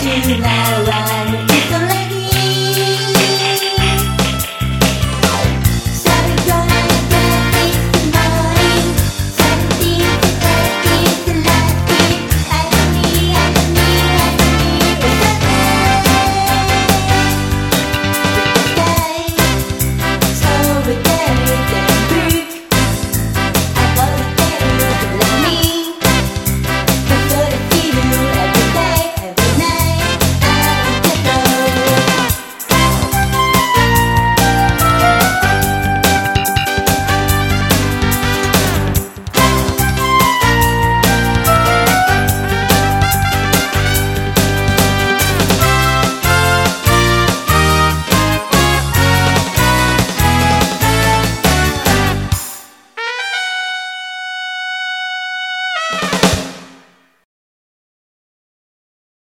tonight.